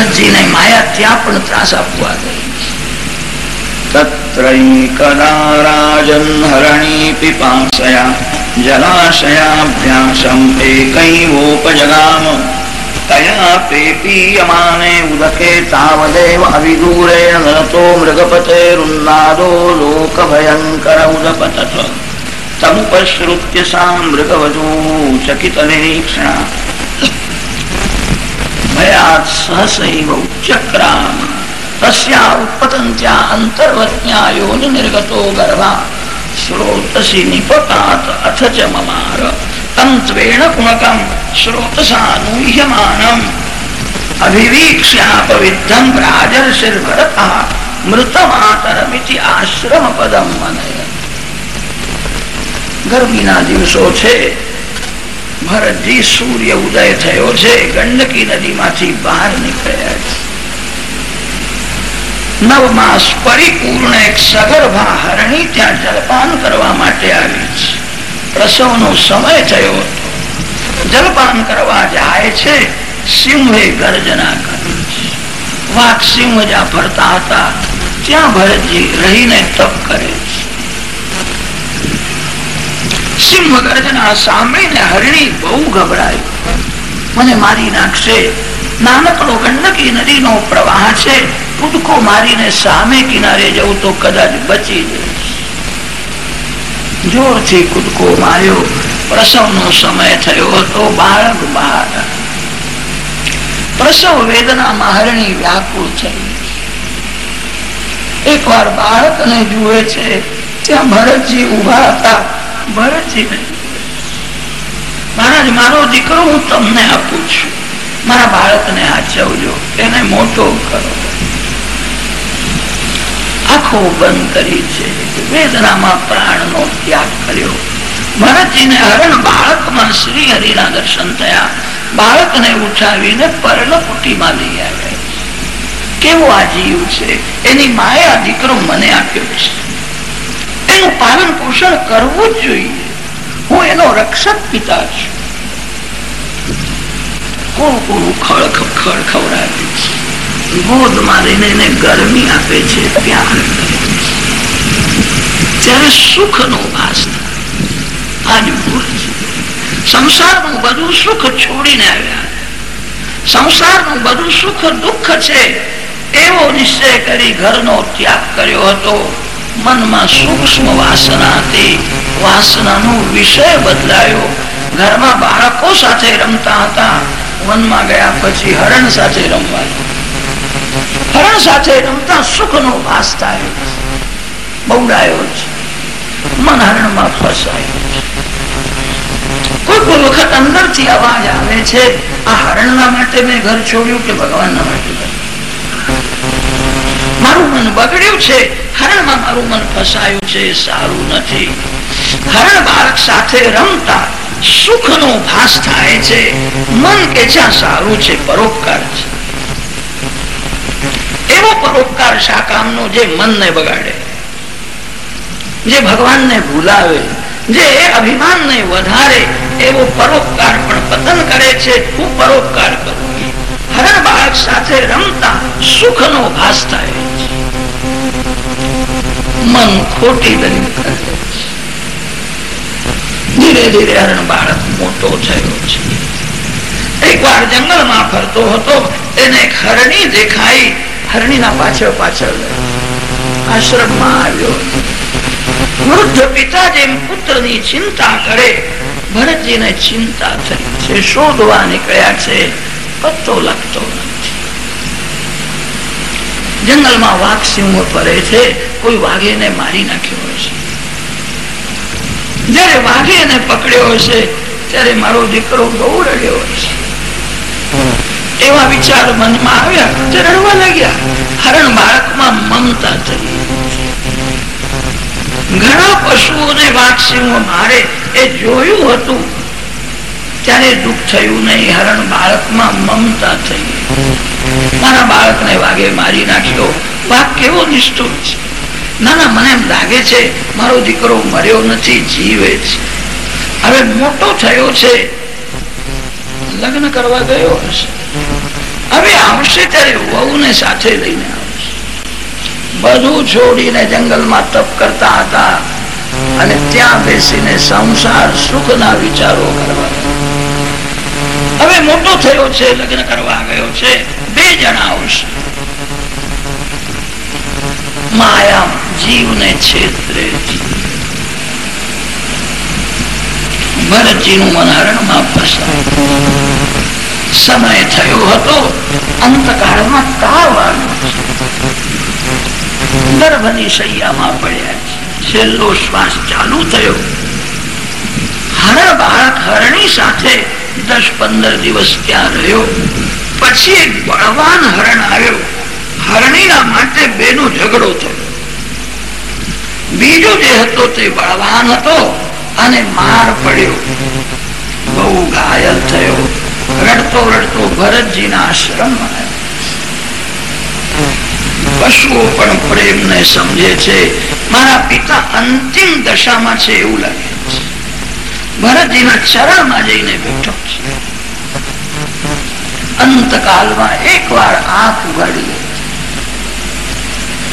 ભરતજીને માયા ત્યાં પણ ત્રાસ આપવા ગઈ. તત્રૈકદા રાજન હરણી પિપાસયા જલાશયાભ્યાસમ એકૈવોપજગામ. તયા પેપીયમાને ઉદકે તાવદેવ અવિદૂરેણ નરતો મૃગપતેરુન્નાદો લોકભયંકર ઉદપતત. તમુપશ્રુત્ય સા મૃગવધૂ ચકિત નિરીક્ષણા ભયાત સહસૈવ ઉચ્ચક્રામ તસ્યા ઉત્પતંત્યા અંતર્વત્યા યોનિ નિર્ગતો ગર્ભા શ્રોતસી નિપતાત અથ ચ મમાર તંત્વેણ પુણકમ શ્રોતસાનુહ્યમાનમ અભિવીક્ષ્યાપવિદ્ધમ રાજર્ષિર્ભરતઃ મૃતમાતરમિતિ આશ્રમ પદમ મને ગરમીના દિવસો છે ભરતજી સૂર્ય ઉદય થયો છે ગંડકી નદીમાંથી બહાર નીકળ્યા છે. નવ માસ પરિપૂર્ણ એક સગર્ભા હરણી ત્યાં જલપાન કરવા માટે આવી છે. પ્રસવનો સમય થયો હતો. જલપાન કરવા જાય છે, સિંહે ગર્જના કરી વાઘ સિંહ જ્યાં ફરતા હતા, ત્યાં ભરતજી રહીને તપ કરે છે. સિંહ આ સાંભળીને હરણી બહુ ગભરાયું. મને મારી નાખશે. નાનકડો ગંડકી નદીનો પ્રવાહ છે. કૂદકો મારીને સામે કિનારે જવું તો કદાચ બચી જઈશ. જોરથી કૂદકો માર્યો. પ્રસવનો સમય થયો હતો બાળક બહાર. પ્રસવ વેદનામાં હરણી વ્યાકુળ થઈ એકવાર બાળકને જુએ છે, ત્યાં ભરતજી ઊભા હતા. મહારાજ, મારો દીકરો હું તમને આપું છું. મારા બાળકને આચવજો એને મોટો કરો. આંખો બંધ કરી છે. વેદનામાં પ્રાણનો ત્યાગ કર્યો. ભરતજીને હરણ બાળકમાં શ્રી હરિના દર્શન થયા. બાળકને ઉઠાવીને પર્ણકુટીમાં લઈ આવ્યા. કેવો આ જીવ છે? એની માયા દીકરો મને આપ્યો છે. એનું પાલન પોષણ કરવું જ જોઈએ. હું એનો રક્ષક પિતા છું. આજ ભૂલ છે. સંસારનું બધું સુખ છોડીને આવ્યા. સંસારનું બધું સુખ દુઃખ છે. એવો નિશ્ચય કરી ઘરનો ત્યાગ કર્યો હતો. મનમાં સૂક્ષ્મ વાસના હતી. વાસનાનો વિષય બદલાયો. ઘરમાં બાળકો સાથે રમતા હતા. વનમાં ગયા પછી હરણ સાથે રમવા હરણ સાથે રમતા સુખનો વાસ થાય. બહુડાયો છે મન હરણમાં ફસાયું કોઈ કોઈ વખત અંદરથી અવાજ આવે છે, આ હરણના માટે મેં ઘર છોડ્યું કે ભગવાનના માટે? મારું મન બગડ્યું છે. હરણમાં મારું મન ફસાયું છે સારું નથી. હરણ બાળક સાથે રમતા સુખનો ભાસ થાય છે. મન કે જ્યાં સારું છે, પરોપકાર છે. એવો પરોપકાર શાકામનો જે મનને બગાડે, જે ભગવાનને ભૂલાવે, જે અભિમાનને વધારે, એવો પરોપકાર પણ પતન કરે છે. હું પરોપકાર કરું હરણ બાળક સાથે રમતા સુખનો ભાસ થાય મન ખોટી દલીલ ધીરે ધીરે હરણ બાળક મોટો થયો છે. એકવાર જંગલમાં ફરતો હતો, એને એક હરણી દેખાઈ. હરણીના પાછળ પાછળ આશ્રમમાં આવ્યો. વૃદ્ધ પિતા જેમ પુત્રની ચિંતા કરે, ભરતજીને ચિંતા થઈ છે. શોધવા નીકળ્યા છે પત્તો લખતો નથી. જંગલમાં વાઘ સિંહો ફરે છે, કોઈ વાઘે ને મારી નાખ્યો હશે જયારે વાઘે એને પકડ્યો હશે ત્યારે મારો દીકરો બહુ રડ્યો હશે એવા વિચાર મનમાં આવ્યા તે રડવા લાગ્યા. હરણ બાળકમાં મમતા થઈ. ઘણા પશુઓને વાઘ સિંહો મારે એ જોયું હતું. ત્યારે દુઃખ થયું નહીં. હરણ બાળકમાં મમતા થઈ મારા બાળકને વાગે મારી નાખ્યો. વાઘ કેવો નિષ્ઠુર છે. ના ના મને એમ લાગે છે મારો દીકરો મર્યો નથી, જીવે છે. હવે મોટો થયો છે. લગ્ન કરવા ગયો હશે. હવે આવશે ત્યારે વહુને સાથે લઈને આવશે. બધું છોડીને જંગલમાં તપ કરતા હતા. અને ત્યાં બેસીને સંસાર સુખના વિચારો કરવા હવે મોટો થયો છે, લગ્ન કરવા ગયો છે. બે જણા આવશે. માયા જીવને છેતરે ભરતજીનું સમય થયો હતો, અંતકાળમાં આવ્યો ગર્ભની છેલ્લો શ્વાસ ચાલુ થયો. હરણ બાળક હરણી સાથે દસ પંદર દિવસ ત્યાં રહ્યો. પછી એક બળવાન હરણ આવ્યો. હરણીના માટે બેનો ઝઘડો થયો. બીજો જે હતો તે બળવાન હતો અને માર પડ્યો. બહુ ઘાયલ થયો. રડતો રડતો ભરતજીના આશ્રમ પશુઓ પણ પ્રેમને સમજે છે. મારા પિતા અંતિમ દશામાં છે એવું લાગે. ભરતજીના ચરણમાં જઈને બેઠો છે. અંતકાલમાં એક વાર આંખ ઉગાડી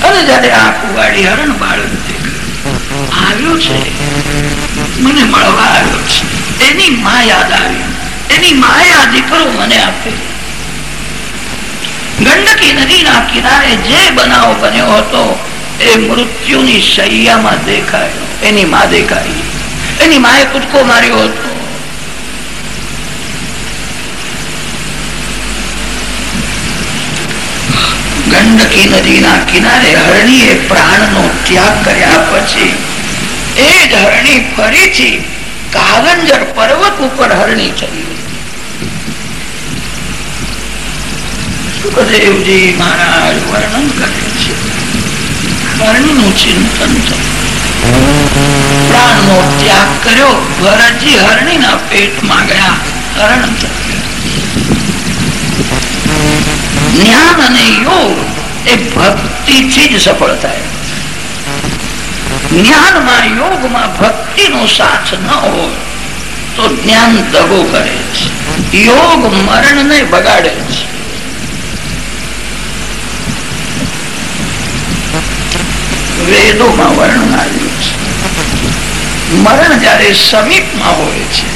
અને જયારે આંખ ઉગાડી હરણ બાળક આવ્યો છે. મને મળવા આવ્યો છે. એની મા યાદ આવી. એની માયા દીકરો મને આપે. ગંડકી નદીના કિનારે જે બનાવ બન્યો હતો, એ મૃત્યુની શૈયામાં દેખાયો. એની મા દેખાઈ. એની માએ કૂદકો માર્યો હતો. ગંડકી નદીના કિનારે હરણીએ પ્રાણનો ત્યાગ કર્યા પછી એ જ હરણી ફરીથી કાગંજર પર્વત ઉપર હરણી ચડી સુખદેવજી મહારાજ વર્ણન કરે છે. હરણીનું ચિંતન પ્રાણનો ત્યાગ કર્યો ભરતજી હરણીના પેટમાં ગયા. હરણ જ્ઞાન અને યોગ એ ભક્તિથી જ સફળ થાય. જ્ઞાનમાં, યોગમાં ભક્તિનો સાથ ન હોય, તો જ્ઞાન દગો કરે છે. યોગ મરણને બગાડે છે. વેદોમાં વર્ણન આવ્યું છે. મરણ જયારે સમીપમાં હોય છે,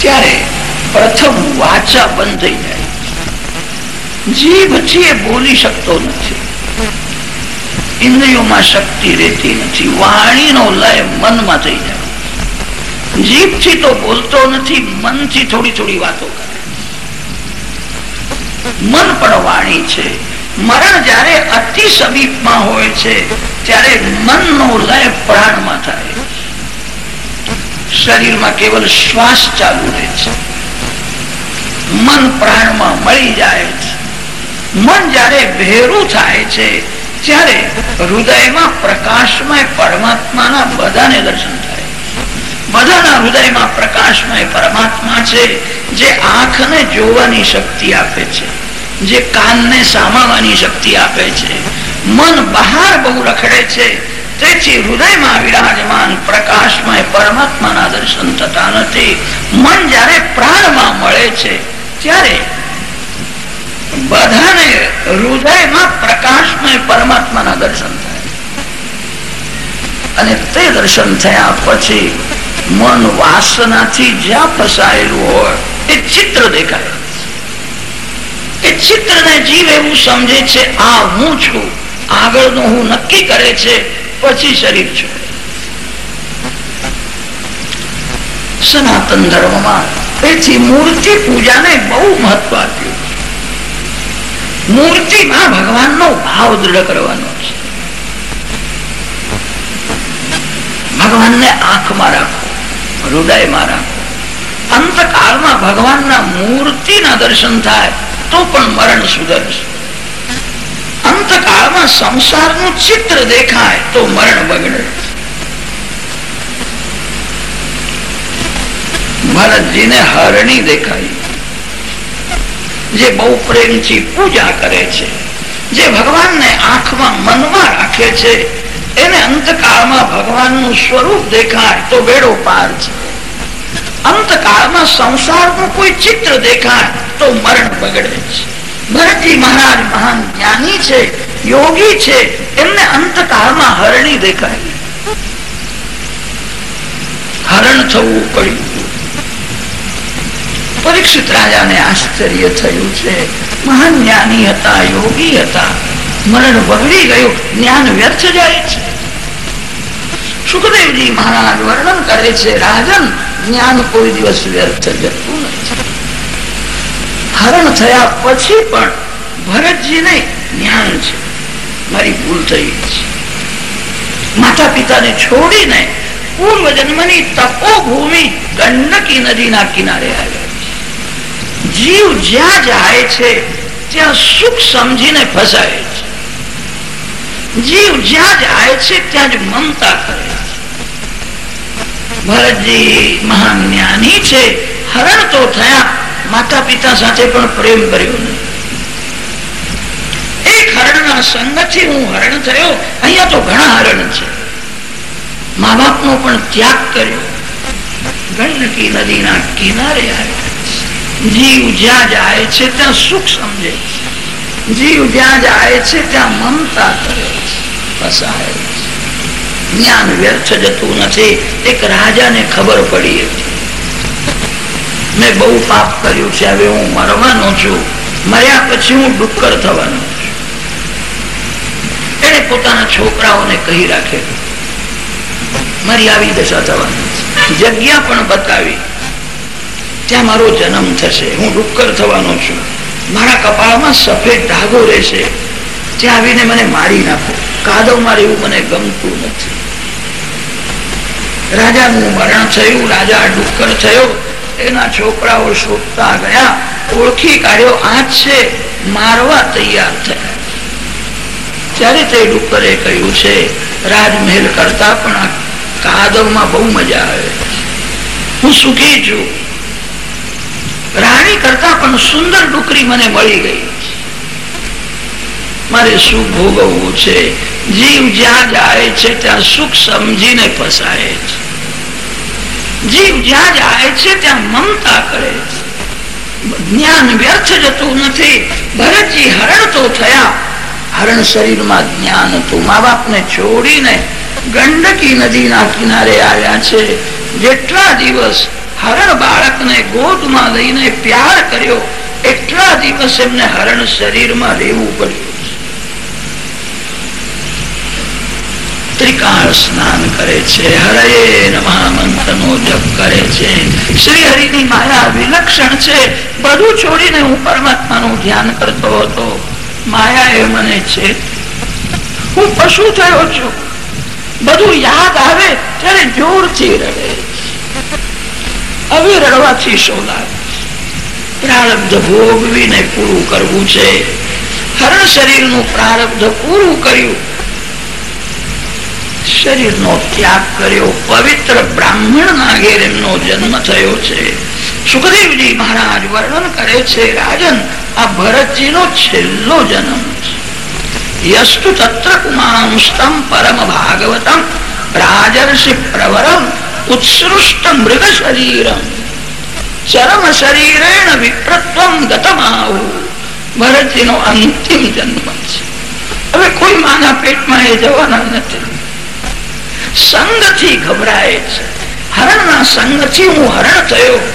ત્યારે પ્રથમ વાચા બંધ થઈ જાય જીભ છે બોલી શકતો નથી. ઇન્દ્રિયોમાં શક્તિ રહેતી નથી, વાણીનો લય મનમાં થઈ જાય જીભથી તો બોલતો નથી, મનથી થોડી થોડી વાતો કરે મન પણ વાણી છે. મરણ જયારે અતિ સમીપમાં હોય છે ત્યારે મનનો લય પ્રાણમાં થાય. શરીરમાં કેવલ શ્વાસ ચાલુ રહે છે. મન પ્રાણમાં મળી જાય મન જયારે ભેરું થાય છે, ત્યારે હૃદયમાં પ્રકાશમય પરમાત્માના બધાને દર્શન થાય. બધાના હૃદયમાં પ્રકાશમય પરમાત્મા છે, જે આંખને જોવાની શક્તિ આપે છે, જે કાનને સામાવાની શક્તિ આપે છે મન બહાર બહુ રખડે છે. તેથી હૃદયમાં વિરાજમાન પ્રકાશમય પરમાત્માના દર્શન થતા નથી. મન જયારે પ્રાણમાં મળે છે, ત્યારે બધાને હૃદયમાં પ્રકાશમય પરમાત્માના દર્શન થાય. અને તે દર્શન થયા પછી મન વાસનાથી જ્યાં ફસાયેલું હોય, એ ચિત્ર દેખાય. એ ચિત્રને જીવ એવું સમજે છે, આ હું છું. આગળનું હું નક્કી કરે છે, પછી શરીર છે. સનાતન ધર્મમાં તેથી મૂર્તિ પૂજાને બહુ મહત્વ આપ્યું મૂર્તિમાં ભગવાનનો ભાવ દ્રઢ કરવાનો છે. ભગવાનને આંખમાં રાખો, હૃદયમાં રાખો. અંતકાળમાં ભગવાનના મૂર્તિના દર્શન થાય, તો પણ મરણ સુધરશે. અંતકાળમાં સંસારનું ચિત્ર દેખાય તો મરણ બગડે. ભરતજીને હરણી દેખાય. જે બહુ પ્રેમથી પૂજા કરે છે, જે ભગવાનને આંખમાં મનમાં રાખે છે, એને અંતકાળમાં ભગવાનનું સ્વરૂપ દેખાય તો બેડો પાર છે. અંતકાળમાં સંસારનું કોઈ ચિત્ર દેખાય તો મરણ બગડે છે. ભરતજી મહારાજ મહાન જ્ઞાની છે, યોગી છે, એમને અંતકાળમાં હરણી દેખાય. હરણ થવું પડ્યું. પરીક્ષિત રાજાને આશ્ચર્ય થયું છે. મહાન જ્ઞાની હતા, યોગી હતા. મરણ બગડી ગયું, જ્ઞાન વ્યર્થ જાય છે. સુખદેવજી મહારાજ વર્ણન કરે છે, રાજન, જ્ઞાન કોઈ દિવસ વ્યર્થ જતું નથી. હરણ થયા પછી પણ ભરતજીને જ્ઞાન છે. મારી ભૂલ થઈ માતા પિતાને છોડીને પૂર્વ જન્મની તપોભૂમિ ગંડકી નદીના કિનારે આવ્યા જીવ જ્યાં જાય છે, ત્યાં સુખ સમજીને ફસાય છે. જીવ જ્યાં જાય છે, ત્યાં જ મમતા કરે છે. ભરતજી મહાન જ્ઞાની છે. હરણ તો થયા માતા પિતા સાથે પણ પ્રેમ કર્યો. એક હરણના સંગથી હું હરણ થયો. અહીંયા તો ઘણા હરણ છે. મા બાપનો પણ ત્યાગ કર્યો. ગંડકી નદીના કિનારે આવ્યો. જીવ જ્યાં જાય છે, ત્યાં સુખ સમજે જીવ જ્યાં જાય છે, ત્યાં મમતા કરે ફસાય જ્ઞાન વ્યર્થ જતું નથી. એક રાજાને ખબર પડી હતી. મેં બહુ પાપ કર્યું છે. હવે હું મરવાનો છું. મર્યા પછી હું ડુક્કર થવાનો છું. એને પોતાના છોકરાઓને કહી રાખે મારી આવી દશા થવાની જગ્યા પણ બતાવી. ત્યાં મારો જન્મ થશે. હું ડુક્કર થવાનો છું. મારા કપાળમાં સફેદ ધાગો રહેશે. ત્યાં આવીને મને મારી નાખો. કાદવમાં રહેવું મને ગમતું નથી. રાજાનું મરણ થયું. રાજા ડુક્કર થયો. એના છોકરાઓ શોધતા ગયા, ઓળખી કાઢ્યો, આ છે, મારવા તૈયાર થયા ત્યારે તે ડુક્કરે કહ્યું છે, રાજમહેલ કરતા પણ કાદવમાં બહુ મજા આવે હું સુખી છું. રાણી કરતા પણ સુંદર ડુકરી મને મળી ગઈ મારે સુખ ભોગવવું છે. જીવ જ્યાં જાય છે, ત્યાં સુખ સમજીને ફસાય છે. જીવ જ્યાં જાય છે, ત્યાં મમતા કરે. જ્ઞાન વ્યર્થ જતું નથી. ભરતજી હરણ તો થયા. હરણ શરીરમાં જ્ઞાન હતું. મા બાપને છોડીને ગંડકી નદીના કિનારે આવ્યા છે. જેટલા દિવસ હરણ બાળકને ગોદમાં લઈને પ્યાર કર્યો, એટલા દિવસ એમને હરણ શરીરમાં રહેવું પડ્યું. ત્રિકાળ સ્નાન કરે છે હરે મંત્ર નો જપ કરે છે. શ્રી હરિની માયા વિલક્ષણ છે. બધું છોડીને હું પરમાત્માનું ધ્યાન કરતો હતો. માયા એ મને છે, હું પશુ થયો છું. બધું યાદ આવે ત્યારે જોરથી રડે હવે રડવાથી સોલા પ્રારબ્ધ ભોગવીને પૂરું કરવું છે. હરણ શરીરનું પ્રારબ્ધ પૂરું કર્યું. શરીરનો ત્યાગ કર્યો, પવિત્ર બ્રાહ્મણ ના ઘેર એમનો જન્મ થયો છે. સુખદેવજી મહારાજ વર્ણન કરે છે, રાજન, આ ભરતજીનો છેલ્લો જન્મ ઉત્સૃષ્ટ મૃગ શરીરમ. ચરમ શરીરેણ વિપ્રત્વમ ગતમાહુ ભરતજીનો અંતિમ જન્મ છે. હવે કોઈ માના પેટમાં એ જવાના નથી. સંગથી ગભરાય છે. હરણના સંગથી હું હરણ થયો.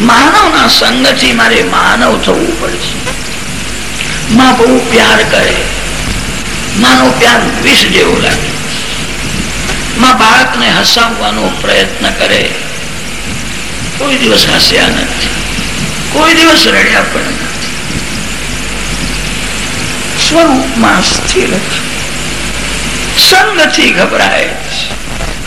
માનવના સંગથી મારે માનવ થવું પડશે. માં બહુ પ્યાર કરે. માનો પ્યાર વિષ જેવો લાગે. માં બાળકને હસાવવાનો પ્રયત્ન કરે. કોઈ દિવસ હસ્યા નથી. કોઈ દિવસ રડ્યા પણ નથી. સ્વરૂપમાં સ્થિર સંગથી ગભરાય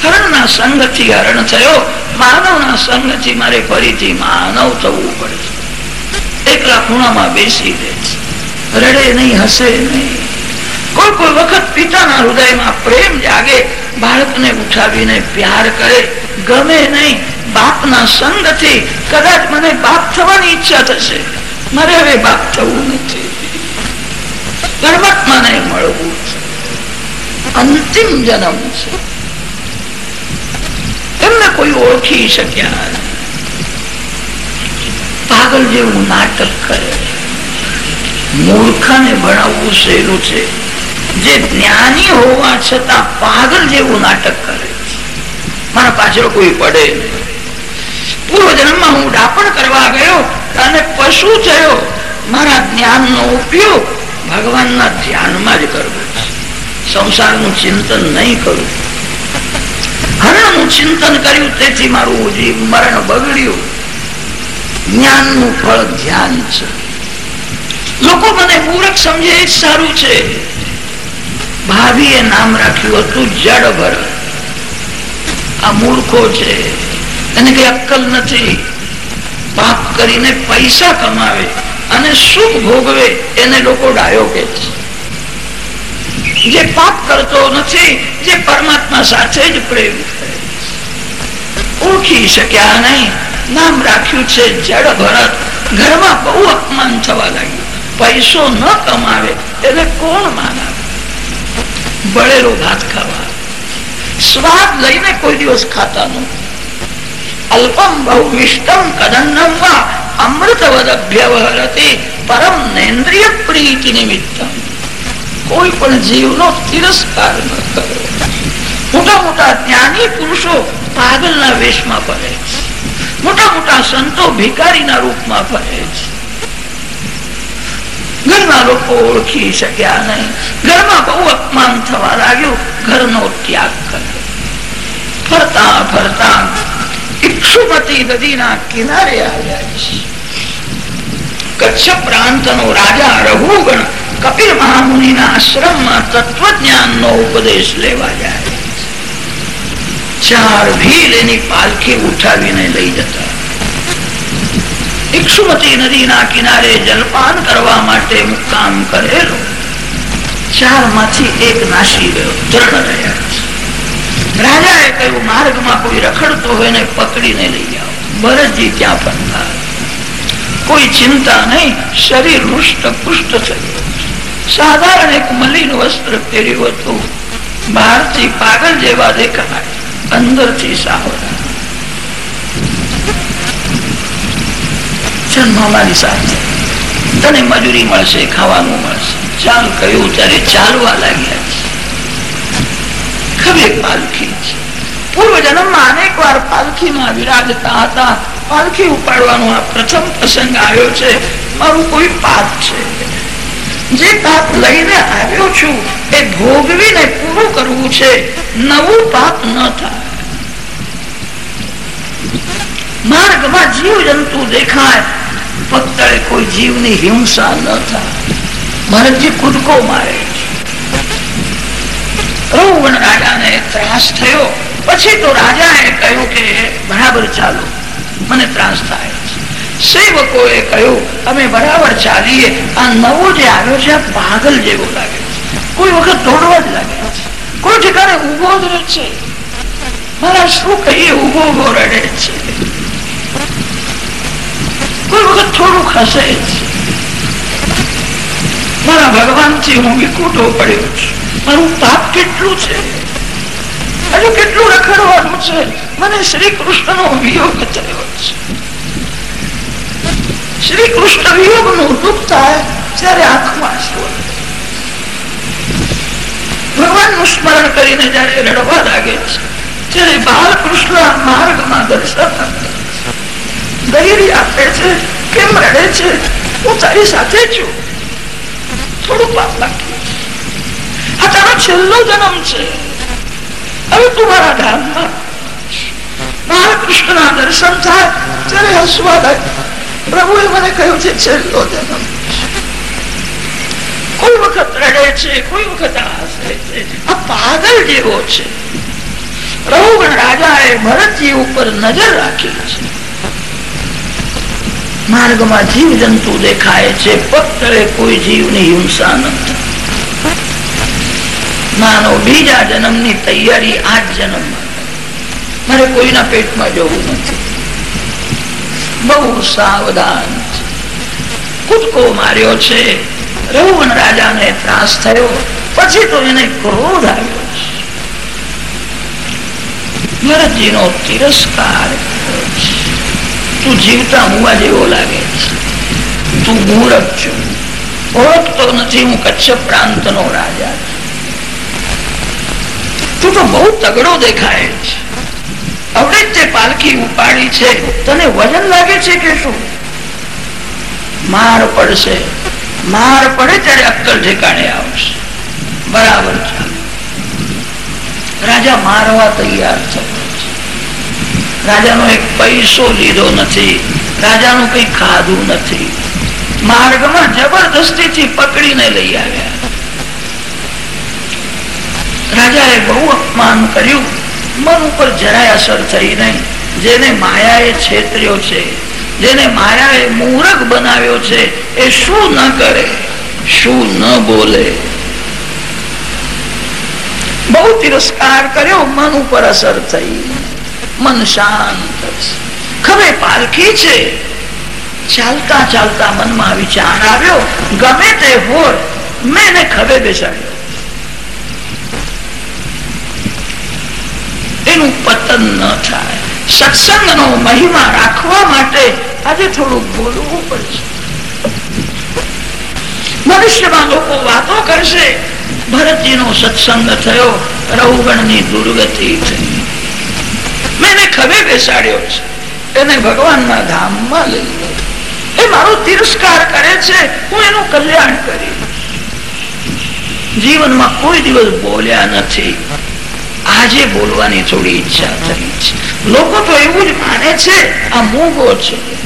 હરણના સંગથી હરણ થયો. માનવના સંગથી મારે ફરીથી માનવ થવું પડે એકલા ખૂણામાં બેસી દે રડે નહીં, હસે નહીં. કોઈ કોઈ વખત પિતાના હૃદયમાં પ્રેમ જાગે, બાળકને ઉઠાવીને પ્યાર કરે. ગમે નહીં, બાપના સંગથી કદાચ મને બાપ થવાની ઈચ્છા થશે. મારે હવે બાપ થવું નથી. પરમાત્માને મળવું અંતિમ જન્મ છે. એમને કોઈ ઓળખી શક્યા પાગલ જેવું નાટક કરે. મૂર્ખાને ભણાવવું સહેલું છે. જે જ્ઞાની હોવા છતાં પાગલ જેવું નાટક કરે મારા પાછળ કોઈ પડે પૂર્વ જન્મમાં હું ડાપણ કરવા ગયો અને પશુ થયો. મારા જ્ઞાનનો ઉપયોગ ભગવાનના ધ્યાનમાં જ કરવો સંસારનું ચિંતન નહીં કરું. હરણનું ચિંતન કર્યું, તેથી મારું જીવ મરણ બગડ્યું. જ્ઞાનનું ફળ ધ્યાન છે. લોકો મને મૂર્ખ સમજે, એ સારું છે. ભાભીએ નામ રાખ્યું હતું જડ આ મૂર્ખો છે. એને કઈ અક્કલ નથી. પાપ કરીને પૈસા કમાવે અને સુખ ભોગવે, એને લોકો ડાયો કે છે. જે પાપ કરતો નથી, જે પરમાત્મા સાથે જ પ્રેમ ઓળખી શક્યા નહીં. નામ રાખ્યું છે જડ ભરત ઘરમાં બહુ અપમાન થવા લાગ્યું. પૈસો ન કમાવે, એને કોણ માનાવે? બળેલો ભાત ખાવા. સ્વાદ લઈને કોઈ દિવસ ખાતા નથી અલ્પમ બહુ વિષ્ટમ કદન્નમ વા અમૃતવદભ્યવહરતે પરમ નેન્દ્રિય પ્રીતિ નિમિત્તમ. કોઈ પણ જીવનો તિરસ્કાર ન કરો. મોટા મોટા જ્ઞાની પુરુષો પાગલના વેશમાં ફરે મોટા મોટા સંતો ભિકારીના રૂપમાં ફરે ઘરના લોકો ઓળખી શક્યા નહીં. ઘરમાં બહુ અપમાન થવા લાગ્યું. ઘરનો ત્યાગ કર્યો. ફરતા ફરતા ઇક્ષુમતી નદીના કિનારે આવ્યા છે. કચ્છ પ્રાંતનો રાજા રઘુગણ કપિલ મહામુનિના આશ્રમમાં તત્વજ્ઞાનનો ઉપદેશ લેવા જાય. ચાર ભીલ એની પાલખી ઉઠાવીને લઈ જતા. નદીના કિનારે જલપાન કરવા માટે મુકામ કરેલો. ચારમાંથી એક નાસી ગયો, દ્રઢ રહ્યા રાજાએ કહ્યું, માર્ગમાં કોઈ રખડતો હોય ને પકડીને લઈ જાઓ ભરતજી ત્યાં પણ કોઈ ચિંતા નહીં, શરીર હૃષ્ટ પુષ્ટ થયું. સાધારણ એક મલિન વસ્ત્ર પહેર્યું હતું. બહારથી પાગલ જેવા દેખાય, અંદરથી કહ્યું ત્યારે ચાલવા લાગ્યા છે. પાલખી છે. પૂર્વ અનેક વાર પાલખીમાં વિરાજતા હતા. પાલખી ઉપાડવાનો આ પ્રથમ પ્રસંગ આવ્યો છે. મારું કોઈ પાપ છે. જે પાપ લઈને આવ્યો છું, એ ભોગવીને પૂરું કરવું છે. નવું પાપ ન થાય. માર્ગમાં જીવ જંતુ દેખાય ફક્ત કોઈ જીવની હિંસા ન થાય. ભરતજી કૂદકો મારે રોવણ રાજાને ત્રાસ થયો. પછી તો રાજાએ કહ્યું કે, બરાબર ચાલો, મને ત્રાસ થાય. સેવકોએ કહ્યું, અમે બરાબર ચાલીએ, આ નવો જે આવ્યો છે પાગલ જેવો લાગે કોઈ વખત દોડવા જ લાગે કોઈ ઠેકાણે ઊભો જ છે. મારા શું કહીએ ઊભો ઊભો રડે છે. કોઈ વખત થોડું ખસે છે. મારા ભગવાનથી હું વિકૂટો પડ્યો છું. મારું પાપ કેટલું છે? હજુ કેટલું રખડવાનું છે? મને શ્રી કૃષ્ણ નો વિયોગ થયો છે. શ્રી કૃષ્ણ વિયોગનું દુઃખ થાય ત્યારે આંખમાં આંસુ ભગવાનનું સ્મરણ કરીને જયારે રડવા લાગે છે, ત્યારે બાલકૃષ્ણ માર્ગમાં દર્શન આપે છે. કેમ રડે છે, હું તારી સાથે છું. થોડું પાપ લાગ્યું આ તારો છેલ્લો જન્મ છે. હવે તું મારા ધામમાં બાળકૃષ્ણના દર્શન થાય, ત્યારે હસવા લાગે પ્રભુએ મને કહ્યું છે, છેલ્લો જન્મ. કોઈ વખત રડે છે, કોઈ વખત હસે છે. આ પાગલ જેવો છે. રઘુગણ રાજાએ ભરતજી ઉપર નજર રાખી છે. માર્ગમાં જીવ જંતુ દેખાય છે પત્તળે કોઈ જીવની હિંસા નથી માનો બીજા જન્મની તૈયારી આ જન્મમાં. મારે કોઈના પેટમાં જવું નથી. બહુ સાવધાન. કૂદકો માર્યો છે. રઘુવન રાજાને ત્રાસ થયો. પછી તો એને ક્રોધ આવ્યો જીવતા મુવા જેવો લાગે તું મૂરખ છું. ઓળખતો નથી હું કચ્છ પ્રાંતનો રાજા તું તો બહુ તગડો દેખાય છે. હવે તે પાલખી ઉપાડી છે. તને વજન લાગે છે કે શું? માર પડશે. માર પડે ત્યારે અક્કલ ઠેકાણે આવશે. બરાબર છે. રાજા મારવા તૈયાર થયો રાજાનો એક પૈસો લીધો નથી. રાજાનું કઈ ખાધું નથી. માર્ગમાં જબરદસ્તીથી પકડીને લઈ આવ્યા. રાજાએ બહુ અપમાન મન ઉપર જરાય અસર થઈ નહીં. જેને માયાએ છેતર્યો છે, જેને માયાએ મૂરખ બનાવ્યો છે, એ શું ન કરે, શું ન બોલે. બહુ તિરસ્કાર કર્યો, મન ઉપર અસર થઈ. મન શાંત ખબર પાલખી છે. ચાલતા ચાલતા મનમાં વિચાર આવ્યો, ગમે તે હોય, મેં ખભે બેસાડ્યો. એનું પતન ન થાય. સત્સંગનો મહિમા રાખવા માટે આજે થોડું બોલવું પડશે. ભવિષ્યમાં લોકો વાતો કરશે. ભરતજીનો સત્સંગ થયો રૌગણની દુર્ગતિ થઈ. મેં ખભે બેસાડ્યો છે. એને ભગવાનના ધામમાં લઈ ગયો. એ મારો તિરસ્કાર કરે છે, હું એનું કલ્યાણ કરી જીવનમાં કોઈ દિવસ બોલ્યા નથી. આજે બોલવાની થોડી ઈચ્છા થઈ છે. લોકો તો એવું જ માને છે, આ મોગો છે.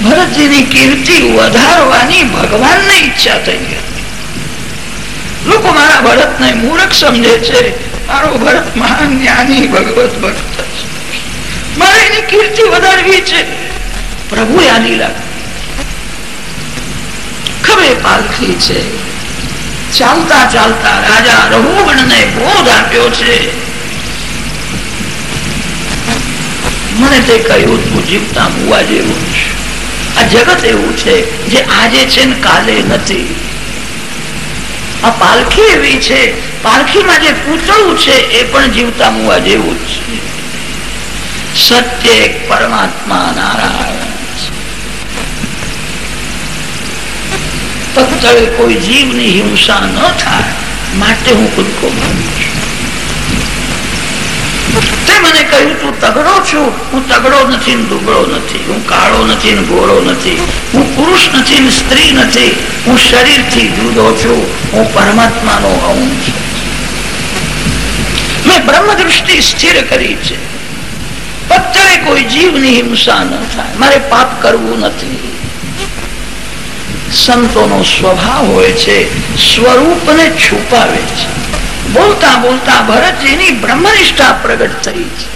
ભરતજીની કીર્તિ વધારવાની ભગવાનને ઈચ્છા થઈ હતી. લોકો મારા ભરતને મૂર્ખ સમજે છે. મારો ભરત મહાન જ્ઞાની ભગવત ભક્ત છે. મારે એની કીર્તિ વધારવી છે. પ્રભુ યાદી લાગ. ખબર પાલખી છે. ચાલતા ચાલતા રાજા રઘુગણ ને બોધ આપ્યો છે. મને તે કહ્યું, તું જીવતા મુવા જેવું છે. આ જગત એવું છે જે આજે છે ને કાલે નથી. આ પાલખી એવી છે, પાલખીમાં જે પૂતળું છે એ પણ જીવતા મુવા જેવું છે. સત્ય એક પરમાત્મા નારાયણ. તત્તળે કોઈ જીવની હિંસા ન થાય, માટે હું કુદકો માનું છું. મને કહ્યું, તું તગડો છું. હું તગડો નથી દુબળો નથી. હું કાળો નથી ગોળો નથી. હું પુરુષ નથી સ્ત્રી નથી. હું શરીરથી જુદો છું. હું પરમાત્માનો અંશ છું. મેં બ્રહ્મ દૃષ્ટિ સ્થિર કરી છે. પત્તળે કોઈ જીવની હિંસા ન થાય. મારે પાપ કરવું નથી. સંતોનો સ્વભાવ હોય છે, સ્વરૂપને છુપાવે છે. બોલતા બોલતા ભરતજીની બ્રહ્મનિષ્ઠા પ્રગટ થઈ છે.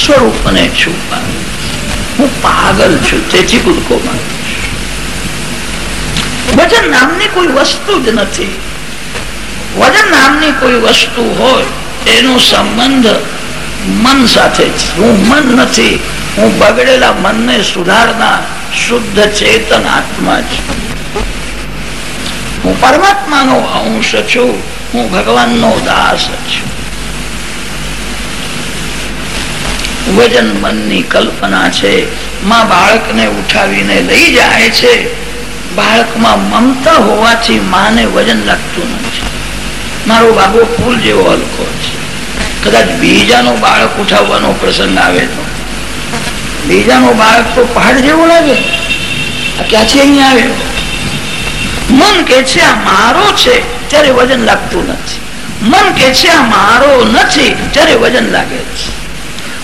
સ્વરૂપને છુપાવે હું પાગલ છું, તેથી કૂદકો માંગુ વજન નામની કોઈ વસ્તુ જ નથી. વજન નામની કોઈ વસ્તુ હોય, એનો સંબંધ મન સાથે હું મન નથી હું બગડેલા મનને સુધારનાર શુદ્ધ ચેતન આત્મા છું. હું પરમાત્માનો અંશ છું. હું ભગવાનનો દાસ છું. વજન મનની કલ્પના છે. માં બાળકને ઉઠાવીને લઈ જાય છે. બાળકમાં મમતા હોવાથી માને વજન લાગતું નથી. મારો બાબો ફૂલ જેવો હલકો છે. કદાચ બીજાનો બાળક ઉઠાવવાનો પ્રસંગ આવે તો. બીજાનો બાળક તો પહાડ જેવો લાગે. આ ક્યાંથી અહીંયા આવ્યો મન કે છે આ મારો છે ત્યારે વજન લાગતું નથી. મન કે છે આ મારો નથી ત્યારે વજન લાગે છે.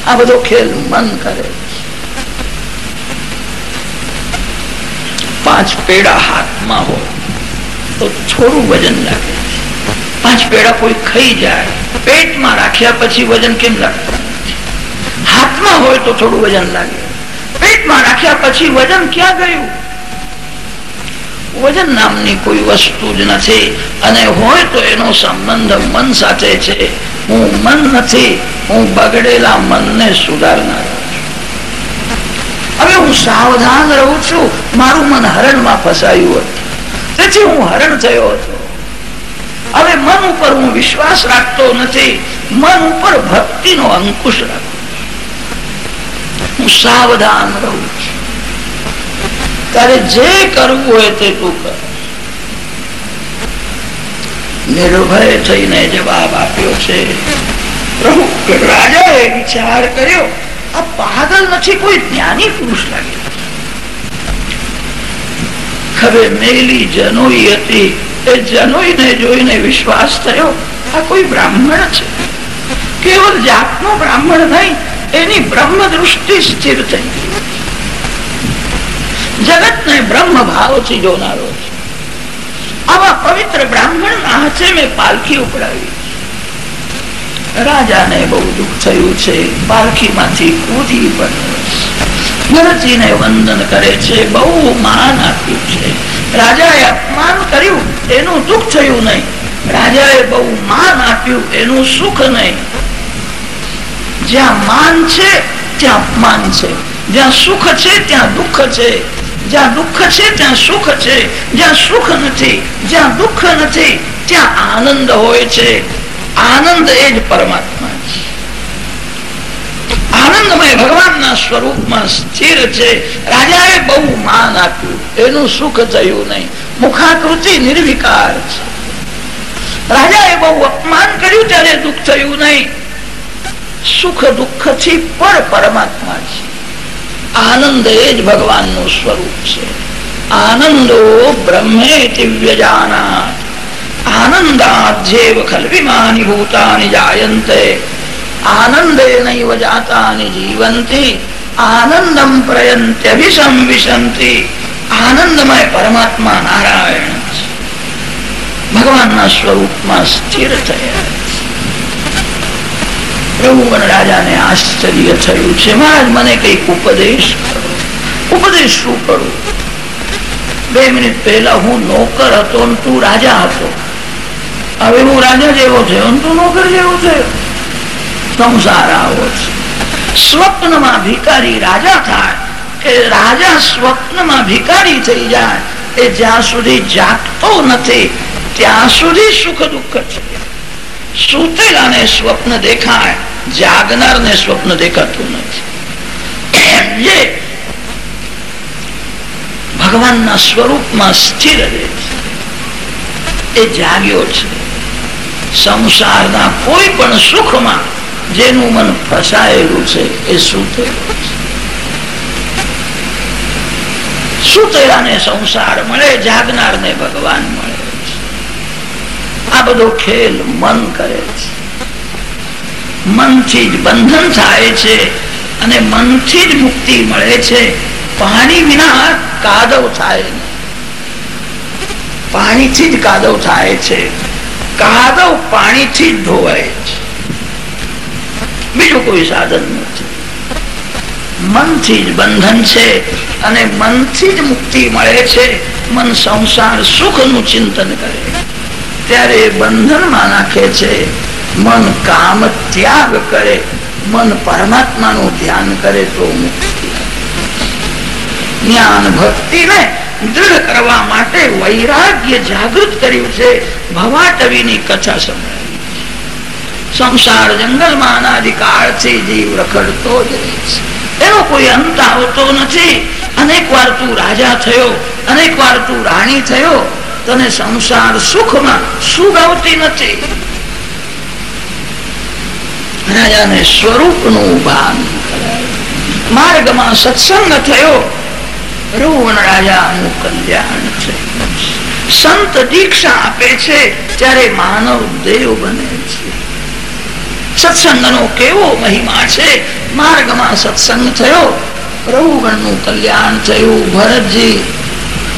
આ બધો ખેલ મન કરે પાંચ પેડા હાથમાં હોય, તો થોડું વજન લાગે પાંચ પેડા કોઈ ખાઈ જાય, પેટમાં રાખ્યા પછી વજન કેમ લાગતું હાથમાં હોય તો થોડું વજન લાગે. પેટમાં રાખ્યા પછી વજન ક્યાં ગયું? વજન નામની કોઈ વસ્તુ જ નથી. અને હોય તો એનો સંબંધ મન સાથે છે. હું મન નથી, હું બગડેલા મનને સુધારનાર હવે હું સાવધાન રહું છું. મારું મન હરણમાં ફસાયું હતું. તેથી હું હરણ થયો હતો. હવે મન ઉપર હું વિશ્વાસ રાખતો નથી. મન ઉપર ભક્તિનો અંકુશ રાખું. હું સાવધાન રહું છું. તારે જે કરવું હોય તે તું કર. નિર્ભય થઈને જવાબ આપ્યો છે પ્રભુ રાજાએ વિચાર કર્યો, આ પાગલ નથી, કોઈ જ્ઞાની પુરુષ લાગે. ખરે મેલી જનોઈ હતી, એ જનોઈને જોઈને વિશ્વાસ થયો, આ કોઈ બ્રાહ્મણ છે? કેવલ જાતનો બ્રાહ્મણ નહીં એની બ્રહ્મ દૃષ્ટિ સ્થિર થઈ. જગતને બ્રહ્મ ભાવથી જોનારો છે. આવા પવિત્ર બ્રાહ્મણ હાથે મેં પાલખી ઉપડાવી. રાજાને બહુ દુઃખ થયું છે. પાલખીમાંથી કૂદી ભરતજીને વંદન કરે છે. બહુ માન આપ્યું છે. રાજાએ અપમાન કર્યું, એનું દુઃખ થયું નહીં. રાજાએ બહુ માન આપ્યું, એનું સુખ નહીં. જ્યાં માન છે, ત્યાં અપમાન છે. જ્યાં સુખ છે, ત્યાં દુઃખ છે. જ્યાં દુઃખ છે, ત્યાં સુખ છે. જ્યાં સુખ નથી, જ્યાં દુઃખ નથી, ત્યાં આનંદ હોય છે. આનંદ એ જ પરમાત્મા છે. આનંદમય ભગવાનના સ્વરૂપમાં સ્થિર છે. રાજાએ બહુ માન આપ્યું. એનું સુખ થયું નહીં. મુખાકૃતિ નિર્વિકાર છે. રાજાએ બહુ અપમાન કર્યું, ત્યારે દુઃખ થયું નહીં. સુખ દુઃખથી પર પરમાત્મા છે. આનંદ એ જ ભગવાનનું સ્વરૂપ છે. આનંદો બ્રહ્મે દિવ્યજાના આનંદાધ્યેવ ખલ્વિમાની ભૂતાની જાયંતે. આનંદે નૈવ જાતાની જીવંતી. આનંદમ પ્રયંત્યભિસંવિશંતિ આનંદમય પરમાત્મા નારાયણ ભગવાનના સ્વરૂપમાં સ્થિર થયા. પ્રભુ રાજાને આશ્ચર્ય થયું છે. મહારાજ, મને કંઈક ઉપદેશ ઉપદેશ શું કરું? બે મિનિટ પહેલા હું નોકર હતો તું રાજા હતો. હવે હું રાજા જેવો થયો તું નોકર જેવો થયો સંસાર આવો છે. સ્વપ્નમાં ભિકારી રાજા થાય. કે રાજા સ્વપ્નમાં ભિકારી થઈ જાય. એ જ્યાં સુધી જાગતો નથી, ત્યાં સુધી સુખ દુઃખ છે. સુતેલાને સ્વપ્ન દેખાય. જાગનારને સ્વપ્ન દેખાતું નથી. જે? ભગવાનના સ્વરૂપમાં સ્થિર રહે એ જાગ્યો છે. સંસારના કોઈ પણ સુખમાં જેનું મન ફસાયેલું છે, એ સુતેલું સંસાર મળે, જાગનારને ભગવાન મળે આ બધો ખેલ મન કરે છે. મનથી જ બંધન થાય છે અને મનથી જ મુક્તિ મળે છે. પાણી વિના કાદવ થાય પાણીથી જ કાદવ થાય છે. કાદવ પાણીથી જ ધોવાય છે. બીજું કોઈ સાધન નથી. મનથી જ બંધન છે અને મનથી જ મુક્તિ મળે છે. મન સંસાર સુખનું ચિંતન કરે. ત્યારે બંધનમાં નાખે છે. મન કામ ત્યાગ કરે, મન પરમાત્માનું ધ્યાન કરે તો મુક્તિ. જ્ઞાન ભક્તિને દૃઢ કરવા માટે વૈરાગ્ય જાગૃત કર્યું છે. ભવાટવીની કથા સંભળાવી સંસાર જંગલમાં અનાદિકાળથી જીવ રખડતો જ રહે છે. એનો કોઈ અંત આવતો નથી. અનેક વાર તું રાજા થયો, અનેક વાર તું રાણી થયો, તને સંસાર સુખમાં સુખ આવતી નથી. રાજાને સ્વરૂપનું ભાન. માર્ગમાં સત્સંગ થયો. રોવણ રાજાનું કલ્યાણ છે. સંત દીક્ષા આપે છે ત્યારે માનવ દેવ બને છે. સત્સંગનો કેવો મહિમા છે. માર્ગમાં સત્સંગ થયો. પ્રભુગણનું કલ્યાણ થયું. ભરતજી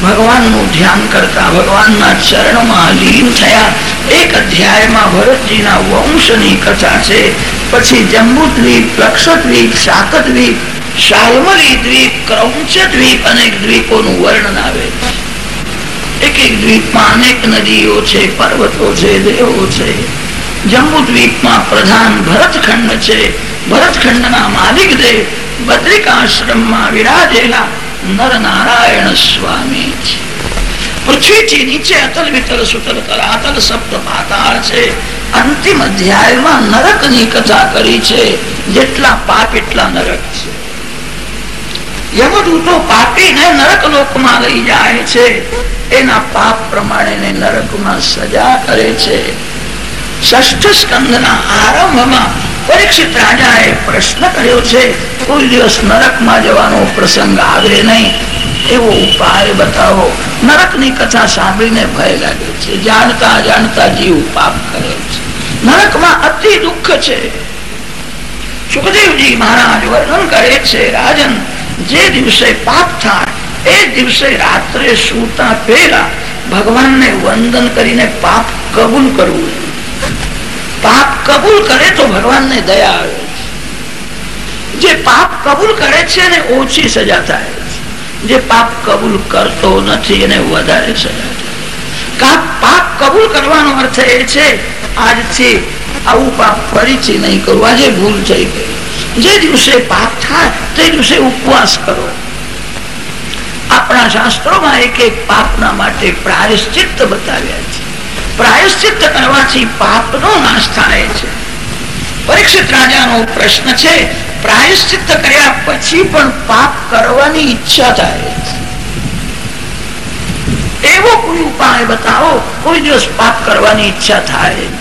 ભગવાનનું ધ્યાન કરતા ભગવાનના ચરણમાં લીન થયા. એક અધ્યાયમાં ભરતજીના વંશની કથા છે. પછી જંબુદ્વીપ, લક્ષદ્વીપ, શાકદ્વીપ, શાલમલી દ્વીપ ક્રૌંચ દ્વીપ અનેક દ્વીપોનું વર્ણન આવે એક એક દ્વીપમાં અનેક નદીઓ છે, પર્વતો છે, દેવો છે. જંબુદ્વીપમાં પ્રધાન ભરતખંડ છે. ભરતખંડના માલિક દેવ બદ્રિકાશ્રમમાં વિરાજેલા નર નારાયણ સ્વામી પૃથ્વીથી નીચે અતલ વિતલ સુતલ તલાતલ સપ્ત પાતાળ છે. અંતિમ અધ્યાયમાં નરકની કથા કરી છે, જેટલા પાપ એટલા નરક છે. યમદૂતો પાપીને નરક લોકમાં લઈ જાય છે. એના પાપ પ્રમાણે નરકમાં સજા કરે છે. ષષ્ઠ સ્કંદના આરંભમાં પરીક્ષિત રાજાએ પ્રશ્ન કર્યો છે, કોઈ દિવસ નરકમાં જવાનો પ્રસંગ આવે નહીં. એવો ઉપાય બતાવો. નરકની કથા સાંભળીને ભય લાગે છે. જાણતા જાણતા જીવ પાપ કરે છે. નરકમાં અતિ દુઃખ છે. સુખદેવજી મહારાજ વર્ણન કરે છે, રાજન, જે દિવસે પાપ થાય, એ દિવસે રાત્રે સૂતા પહેલા ભગવાનને વંદન કરીને પાપ કબૂલ કરવું. પાપ કબૂલ કરે તો ભગવાનને દયા આવે જે પાપ કબૂલ કરે છે એને ઓછી સજા થાય. જે પાપ કબૂલ કરતો નથી એને વધારે સજા પાપ કબૂલ કરવાનો અર્થ એ છે, આજથી આવું પાપ ફરીથી નહીં કરવું આજે ભૂલ થઈ ગઈ. જે દિવસે પાપ થાય, તે દિવસે ઉપવાસ કરો. આપણા શાસ્ત્રોમાં એક એક પાપના માટે પ્રાયશ્ચિત્ત બતાવ્યા છે. પ્રાયશ્ચિત્ત કરવાથી પાપનો નાશ થાય છે. પરીક્ષિત રાજાનો પ્રશ્ન છે પ્રાયશ્ચિત્ત કર્યા પછી પણ પાપ કરવાની ઈચ્છા થાય. એવો કોઈ ઉપાય બતાવો, કોઈ દિવસ પાપ કરવાની ઈચ્છા થાય.